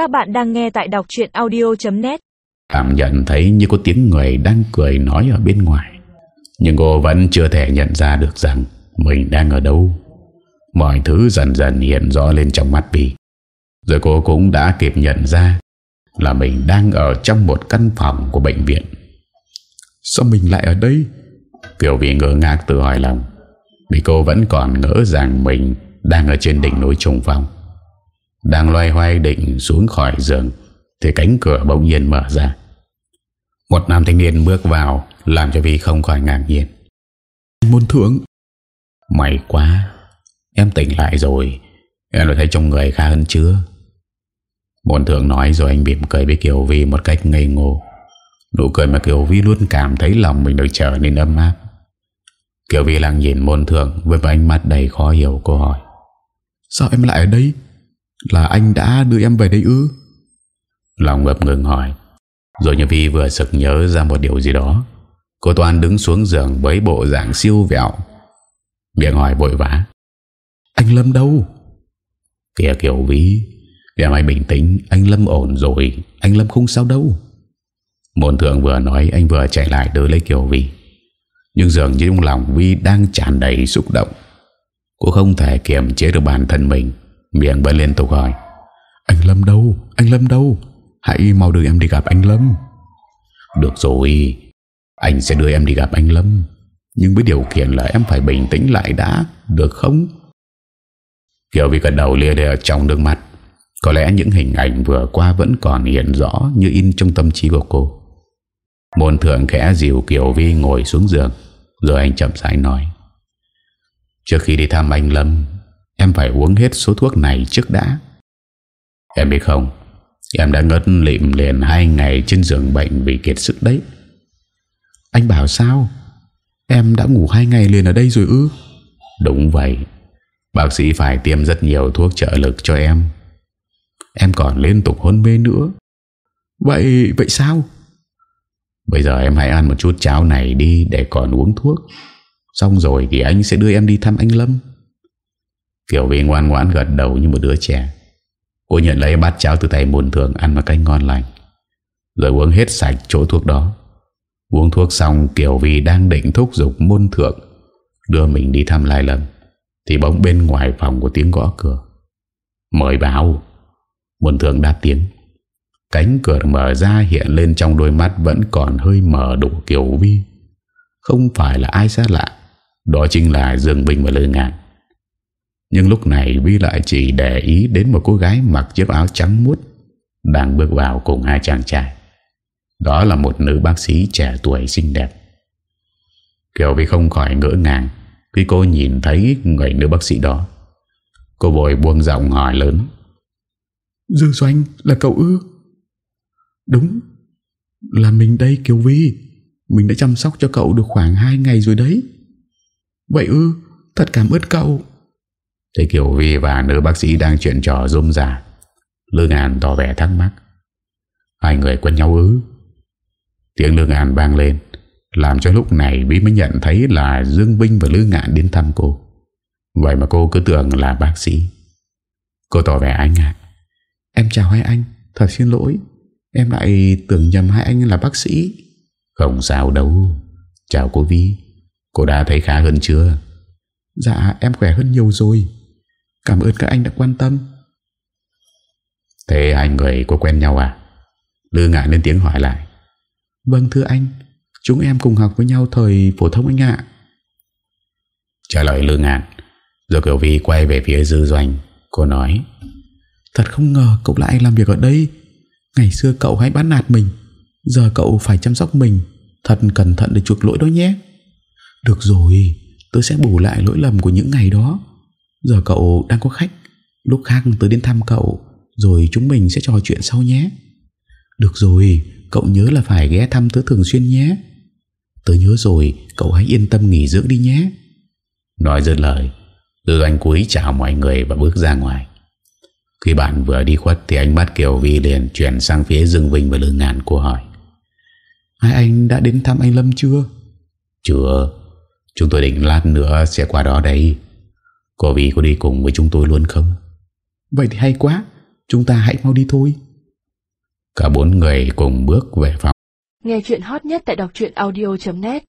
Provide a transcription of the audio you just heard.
Các bạn đang nghe tại đọc chuyện audio.net Cảm nhận thấy như có tiếng người đang cười nói ở bên ngoài. Nhưng cô vẫn chưa thể nhận ra được rằng Mình đang ở đâu. Mọi thứ dần dần hiện rõ lên trong mắt Vi Rồi cô cũng đã kịp nhận ra Là mình đang ở trong một căn phòng của bệnh viện. Sao mình lại ở đây? Kiều Vi ngỡ ngạc tự hỏi lòng. Vì cô vẫn còn ngỡ rằng mình Đang ở trên đỉnh núi trùng phong. Đang loay hoay định xuống khỏi giường Thì cánh cửa bỗng nhiên mở ra. Một nam thanh niên bước vào Làm cho Vi không khỏi ngạc nhiên. Môn thượng. May quá Em tỉnh lại rồi. Em đã thấy trong người khá hơn chưa? Môn thượng nói rồi anh bìm cười với Kiều Vi một cách ngây ngô. Nụ cười mà Kiều Vi luôn cảm thấy lòng mình được trở nên ấm áp. Kiều Vi lặng nhìn môn thượng Với ánh mắt đầy khó hiểu cô hỏi. Sao em lại ở đây Là anh đã đưa em về đây ư? Lòng ngập ngừng hỏi. Rồi như Vi vừa sực nhớ ra một điều gì đó. Cô Toàn đứng xuống giường Với bộ dạng siêu vẹo. Miệng hỏi vội vã. Anh Lâm đâu? Kìa Kiều Vi Em hãy bình tĩnh Anh Lâm ổn rồi. Anh Lâm không sao đâu. Môn thượng vừa nói Anh vừa chạy lại đỡ lấy Kiều Vi Nhưng dường như trong lòng Vi đang tràn đầy xúc động. Cô không thể kiềm chế được bản thân mình Miệng vẫn liên tục hỏi. Anh Lâm đâu? Anh Lâm đâu? Hãy mau đưa em đi gặp anh Lâm. Được rồi, Anh sẽ đưa em đi gặp anh Lâm. Nhưng với điều kiện là em phải bình tĩnh lại đã, Được không? Kiều Vi gật đầu lia lìa trong nước mắt. Có lẽ những hình ảnh vừa qua Vẫn còn hiện rõ như in trong tâm trí của cô. Môn thượng khẽ dìu Kiều Vi ngồi xuống giường. Rồi anh chậm rãi nói. Trước khi đi thăm anh Lâm Em phải uống hết số thuốc này trước đã. Em biết không? Em đã ngất lịm liền hai ngày trên giường bệnh vì kiệt sức đấy. Anh bảo sao? Em đã ngủ hai ngày liền ở đây rồi ư? Đúng vậy. Bác sĩ phải tiêm rất nhiều thuốc trợ lực cho em. Em còn liên tục hôn mê nữa. Vậy vậy sao? Bây giờ em hãy ăn một chút cháo này đi Để còn uống thuốc. Xong rồi thì anh sẽ đưa em đi thăm anh Lâm. Tiểu Vi ngoan ngoãn gật đầu như một đứa trẻ. Cô nhận lấy bát cháo từ tay buồn thường Ăn một cách ngon lành, Rồi uống hết sạch chỗ thuốc đó. Uống thuốc xong Kiều Vi đang định thúc giục môn thượng Đưa mình đi thăm Lai Lâm, Thì bỗng bên ngoài phòng có tiếng gõ cửa. Mời báo Môn thượng đáp tiếng. Cánh cửa mở ra hiện lên trong đôi mắt Vẫn còn hơi mở đủ Kiều Vi Không phải là ai xa lạ, Đó chính là Dương Bình và Lư Ngạn. Nhưng lúc này Vi lại chỉ để ý đến một cô gái mặc chiếc áo trắng muốt Đang bước vào cùng hai chàng trai. Đó là một nữ bác sĩ trẻ tuổi xinh đẹp. Kiều Vi không khỏi ngỡ ngàng Khi cô nhìn thấy người nữ bác sĩ đó. Cô vội buông giọng hỏi lớn. Dư Doanh là cậu ư? Đúng, Là mình đây, Kiều Vi. Mình đã chăm sóc cho cậu được khoảng 2 ngày rồi đấy. Vậy ư, Thật cảm ơn cậu thế Kiều Vi và nữ bác sĩ đang chuyện trò rôm rả. Lương Ngàn tỏ vẻ thắc mắc. Hai người quen nhau ứ, Tiếng Lương Ngàn vang lên Làm cho lúc này Bí mới nhận thấy là Dương Vinh và Lương Ngạn đến thăm cô. Vậy mà cô cứ tưởng là bác sĩ. Cô tỏ vẻ anh ngại, Em chào hai anh Thật xin lỗi. Em lại tưởng nhầm hai anh là bác sĩ. Không sao đâu. Chào cô Vi. Cô đã thấy khá hơn chưa? Dạ em khỏe hơn nhiều rồi. Cảm ơn các anh đã quan tâm. Thế hai người có quen nhau à? Lư ngại lên tiếng hỏi lại. Vâng thưa anh. Chúng em cùng học với nhau thời phổ thông anh ạ. Trả lời Lư ngạn. Rồi Kiều Vi quay về phía Dư Doanh. Cô nói Thật không ngờ cậu lại làm việc ở đây. Ngày xưa cậu hay bắt nạt mình. Giờ cậu phải chăm sóc mình. Thật cẩn thận để chuộc lỗi đó nhé. Được rồi Tôi sẽ bù lại lỗi lầm của những ngày đó Giờ cậu đang có khách. Lúc khác tôi đến thăm cậu Rồi chúng mình sẽ trò chuyện sau nhé. Được rồi Cậu nhớ là phải ghé thăm tớ thường xuyên nhé. Tớ nhớ rồi Cậu hãy yên tâm nghỉ dưỡng đi nhé. Nói dứt lời Từ anh cúi chào mọi người và bước ra ngoài. Khi bạn vừa đi khuất Thì ánh mắt Kiều Vi liền chuyển sang phía Dương Vinh và Lương Ngàn cô hỏi. Hai anh đã đến thăm anh Lâm chưa? Chưa. Chúng tôi định lát nữa sẽ qua đó đây Cô Vi có đi cùng với chúng tôi luôn không? Vậy thì hay quá. Chúng ta hãy mau đi thôi. Cả bốn người cùng bước về phòng. Nghe chuyện hot nhất tại đọc audio.net